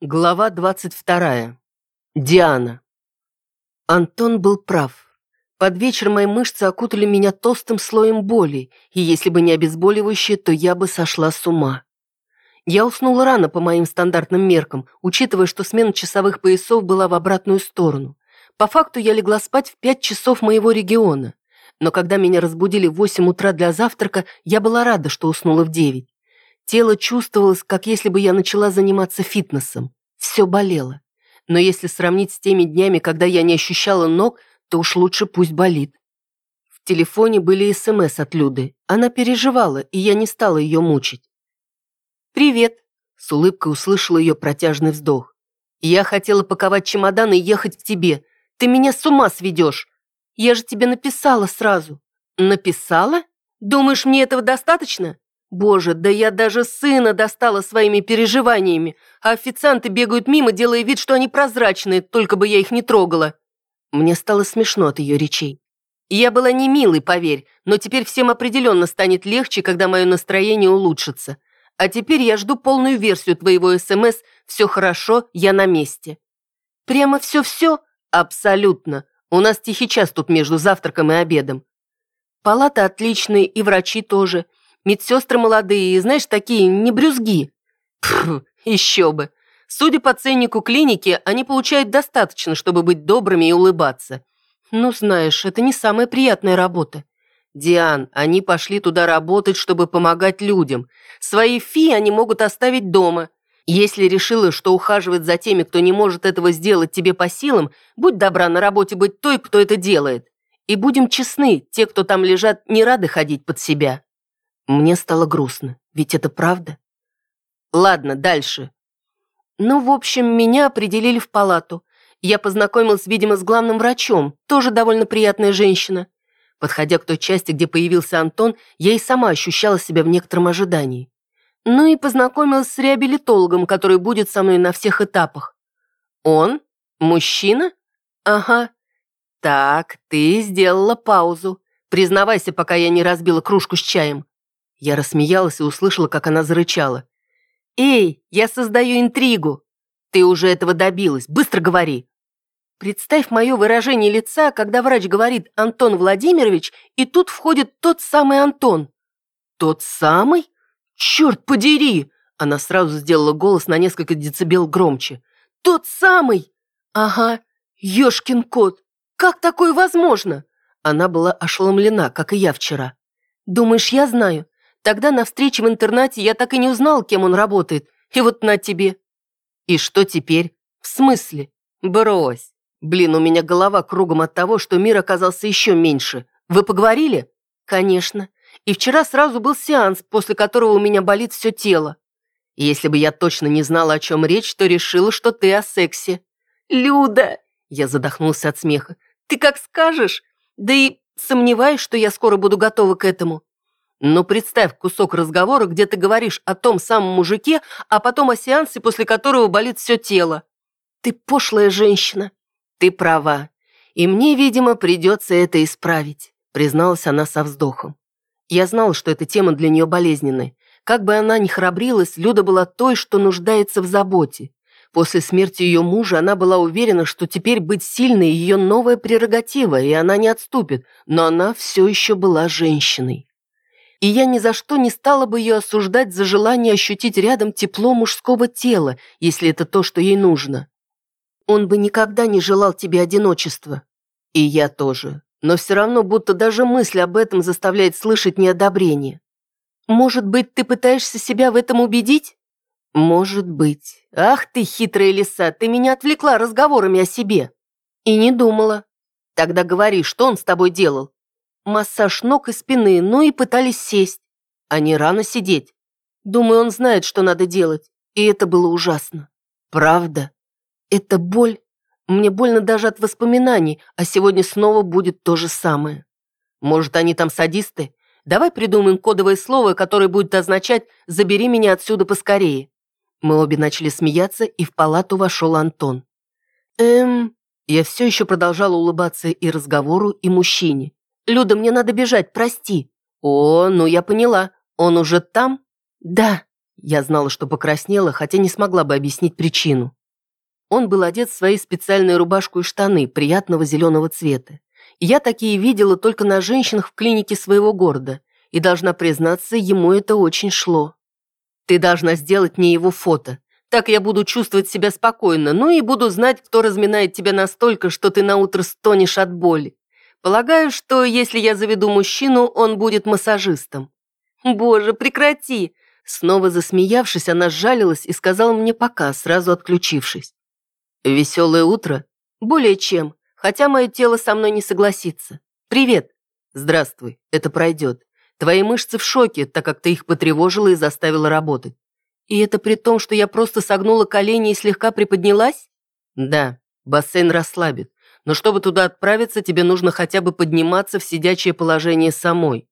Глава 22. Диана. Антон был прав. Под вечер мои мышцы окутали меня толстым слоем боли, и если бы не обезболивающее, то я бы сошла с ума. Я уснула рано по моим стандартным меркам, учитывая, что смена часовых поясов была в обратную сторону. По факту я легла спать в пять часов моего региона. Но когда меня разбудили в восемь утра для завтрака, я была рада, что уснула в девять. Тело чувствовалось, как если бы я начала заниматься фитнесом. Все болело. Но если сравнить с теми днями, когда я не ощущала ног, то уж лучше пусть болит. В телефоне были СМС от Люды. Она переживала, и я не стала ее мучить. «Привет!» – с улыбкой услышала ее протяжный вздох. «Я хотела паковать чемодан и ехать к тебе. Ты меня с ума сведешь. Я же тебе написала сразу». «Написала? Думаешь, мне этого достаточно? Боже, да я даже сына достала своими переживаниями, а официанты бегают мимо, делая вид, что они прозрачные, только бы я их не трогала. Мне стало смешно от ее речей. Я была не милой, поверь, но теперь всем определенно станет легче, когда мое настроение улучшится. А теперь я жду полную версию твоего СМС «Все хорошо, я на месте». Прямо все-все? Абсолютно. У нас тихий час тут между завтраком и обедом. Палата отличные, и врачи тоже – Медсестры молодые, знаешь, такие, не брюзги. Пф, еще бы. Судя по ценнику клиники, они получают достаточно, чтобы быть добрыми и улыбаться. Ну, знаешь, это не самая приятная работа. Диан, они пошли туда работать, чтобы помогать людям. Свои фи они могут оставить дома. Если решила, что ухаживать за теми, кто не может этого сделать тебе по силам, будь добра на работе быть той, кто это делает. И будем честны, те, кто там лежат, не рады ходить под себя. Мне стало грустно, ведь это правда. Ладно, дальше. Ну, в общем, меня определили в палату. Я познакомилась, видимо, с главным врачом, тоже довольно приятная женщина. Подходя к той части, где появился Антон, я и сама ощущала себя в некотором ожидании. Ну и познакомилась с реабилитологом, который будет со мной на всех этапах. Он? Мужчина? Ага. Так, ты сделала паузу. Признавайся, пока я не разбила кружку с чаем. Я рассмеялась и услышала, как она зарычала. «Эй, я создаю интригу! Ты уже этого добилась, быстро говори!» Представь мое выражение лица, когда врач говорит «Антон Владимирович», и тут входит тот самый Антон. «Тот самый? Черт подери!» Она сразу сделала голос на несколько децибел громче. «Тот самый!» «Ага, ешкин кот! Как такое возможно?» Она была ошеломлена, как и я вчера. «Думаешь, я знаю? Тогда на встрече в интернате я так и не узнал, кем он работает. И вот на тебе. И что теперь? В смысле? Брось. Блин, у меня голова кругом от того, что мир оказался еще меньше. Вы поговорили? Конечно. И вчера сразу был сеанс, после которого у меня болит все тело. Если бы я точно не знала, о чем речь, то решила, что ты о сексе. Люда! Я задохнулся от смеха. Ты как скажешь. Да и сомневаюсь, что я скоро буду готова к этому. Но представь кусок разговора, где ты говоришь о том самом мужике, а потом о сеансе, после которого болит все тело. Ты пошлая женщина. Ты права. И мне, видимо, придется это исправить, призналась она со вздохом. Я знала, что эта тема для нее болезненная. Как бы она ни храбрилась, Люда была той, что нуждается в заботе. После смерти ее мужа она была уверена, что теперь быть сильной – ее новая прерогатива, и она не отступит, но она все еще была женщиной и я ни за что не стала бы ее осуждать за желание ощутить рядом тепло мужского тела, если это то, что ей нужно. Он бы никогда не желал тебе одиночества. И я тоже. Но все равно будто даже мысль об этом заставляет слышать неодобрение. Может быть, ты пытаешься себя в этом убедить? Может быть. Ах ты, хитрая лиса, ты меня отвлекла разговорами о себе. И не думала. Тогда говори, что он с тобой делал? Массаж ног и спины, ну и пытались сесть. А не рано сидеть. Думаю, он знает, что надо делать. И это было ужасно. Правда? Это боль. Мне больно даже от воспоминаний, а сегодня снова будет то же самое. Может, они там садисты? Давай придумаем кодовое слово, которое будет означать «забери меня отсюда поскорее». Мы обе начали смеяться, и в палату вошел Антон. Эм... Я все еще продолжала улыбаться и разговору, и мужчине. «Люда, мне надо бежать, прости». «О, ну я поняла. Он уже там?» «Да». Я знала, что покраснела, хотя не смогла бы объяснить причину. Он был одет в свои специальные рубашку и штаны приятного зеленого цвета. И я такие видела только на женщинах в клинике своего города, и, должна признаться, ему это очень шло. «Ты должна сделать мне его фото. Так я буду чувствовать себя спокойно, ну и буду знать, кто разминает тебя настолько, что ты наутро стонешь от боли. Полагаю, что если я заведу мужчину, он будет массажистом». «Боже, прекрати!» Снова засмеявшись, она сжалилась и сказала мне пока, сразу отключившись. «Веселое утро?» «Более чем, хотя мое тело со мной не согласится. Привет!» «Здравствуй, это пройдет. Твои мышцы в шоке, так как ты их потревожила и заставила работать. И это при том, что я просто согнула колени и слегка приподнялась? Да, бассейн расслабит. Но чтобы туда отправиться, тебе нужно хотя бы подниматься в сидячее положение самой.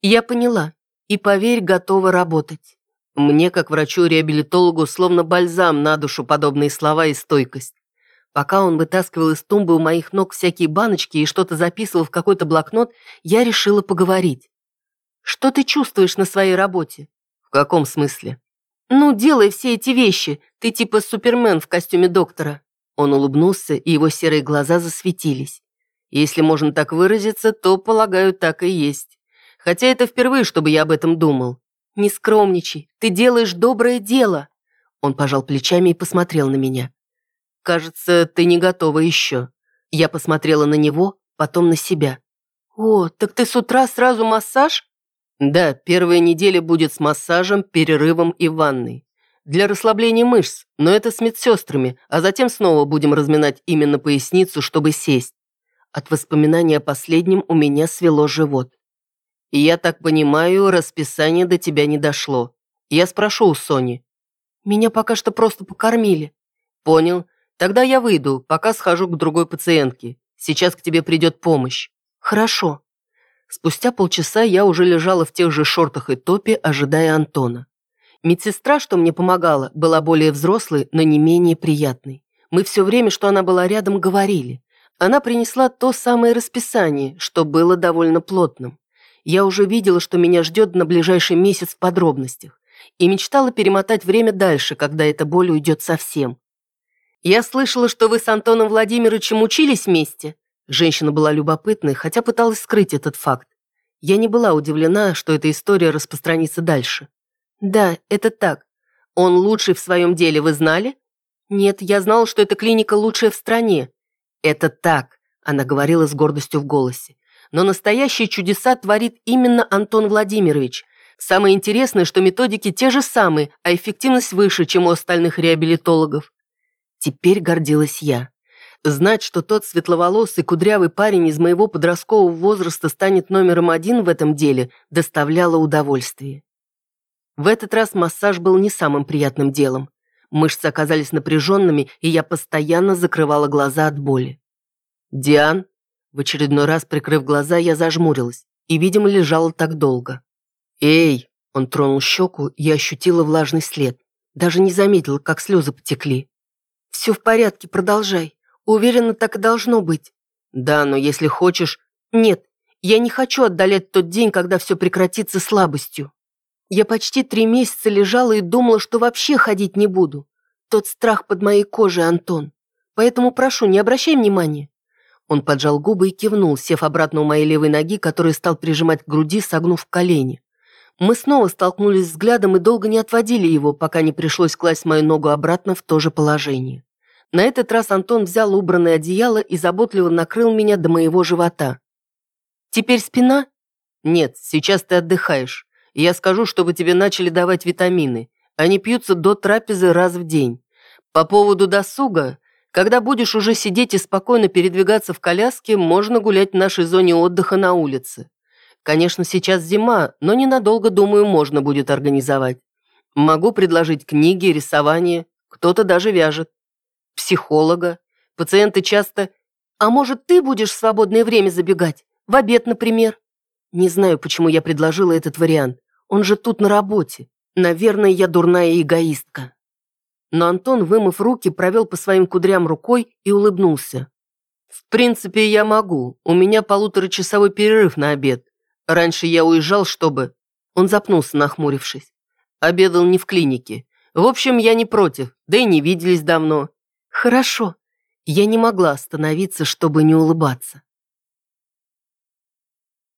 Я поняла. И, поверь, готова работать. Мне, как врачу-реабилитологу, словно бальзам на душу подобные слова и стойкость. Пока он вытаскивал из тумбы у моих ног всякие баночки и что-то записывал в какой-то блокнот, я решила поговорить. «Что ты чувствуешь на своей работе?» «В каком смысле?» «Ну, делай все эти вещи. Ты типа Супермен в костюме доктора». Он улыбнулся, и его серые глаза засветились. Если можно так выразиться, то, полагаю, так и есть. Хотя это впервые, чтобы я об этом думал. Не скромничай, ты делаешь доброе дело. Он пожал плечами и посмотрел на меня. Кажется, ты не готова еще. Я посмотрела на него, потом на себя. О, так ты с утра сразу массаж? Да, первая неделя будет с массажем, перерывом и ванной. Для расслабления мышц, но это с медсестрами, а затем снова будем разминать именно поясницу, чтобы сесть. От воспоминания о последнем у меня свело живот. И я так понимаю, расписание до тебя не дошло. Я спрошу у Сони. Меня пока что просто покормили. Понял. Тогда я выйду, пока схожу к другой пациентке. Сейчас к тебе придет помощь. Хорошо. Спустя полчаса я уже лежала в тех же шортах и топе, ожидая Антона. Медсестра, что мне помогала, была более взрослой, но не менее приятной. Мы все время, что она была рядом, говорили. Она принесла то самое расписание, что было довольно плотным. Я уже видела, что меня ждет на ближайший месяц в подробностях, и мечтала перемотать время дальше, когда эта боль уйдет совсем. «Я слышала, что вы с Антоном Владимировичем учились вместе?» Женщина была любопытной, хотя пыталась скрыть этот факт. Я не была удивлена, что эта история распространится дальше. «Да, это так. Он лучший в своем деле, вы знали?» «Нет, я знала, что эта клиника лучшая в стране». «Это так», — она говорила с гордостью в голосе. «Но настоящие чудеса творит именно Антон Владимирович. Самое интересное, что методики те же самые, а эффективность выше, чем у остальных реабилитологов». Теперь гордилась я. Знать, что тот светловолосый кудрявый парень из моего подросткового возраста станет номером один в этом деле, доставляло удовольствие. В этот раз массаж был не самым приятным делом. Мышцы оказались напряженными, и я постоянно закрывала глаза от боли. «Диан?» В очередной раз, прикрыв глаза, я зажмурилась и, видимо, лежала так долго. «Эй!» Он тронул щеку, и ощутила влажный след. Даже не заметила, как слезы потекли. «Все в порядке, продолжай. Уверена, так и должно быть. Да, но если хочешь... Нет, я не хочу отдалять тот день, когда все прекратится слабостью. Я почти три месяца лежала и думала, что вообще ходить не буду. Тот страх под моей кожей, Антон. Поэтому прошу, не обращай внимания. Он поджал губы и кивнул, сев обратно у моей левой ноги, которую стал прижимать к груди, согнув колени. Мы снова столкнулись взглядом и долго не отводили его, пока не пришлось класть мою ногу обратно в то же положение. На этот раз Антон взял убранное одеяло и заботливо накрыл меня до моего живота. «Теперь спина?» «Нет, сейчас ты отдыхаешь. Я скажу, чтобы тебе начали давать витамины. Они пьются до трапезы раз в день. По поводу досуга, когда будешь уже сидеть и спокойно передвигаться в коляске, можно гулять в нашей зоне отдыха на улице. Конечно, сейчас зима, но ненадолго, думаю, можно будет организовать. Могу предложить книги, рисование, кто-то даже вяжет психолога. Пациенты часто... А может, ты будешь в свободное время забегать? В обед, например? Не знаю, почему я предложила этот вариант. Он же тут на работе. Наверное, я дурная эгоистка. Но Антон, вымыв руки, провел по своим кудрям рукой и улыбнулся. «В принципе, я могу. У меня полуторачасовой перерыв на обед. Раньше я уезжал, чтобы...» Он запнулся, нахмурившись. Обедал не в клинике. В общем, я не против, да и не виделись давно. Хорошо. Я не могла остановиться, чтобы не улыбаться.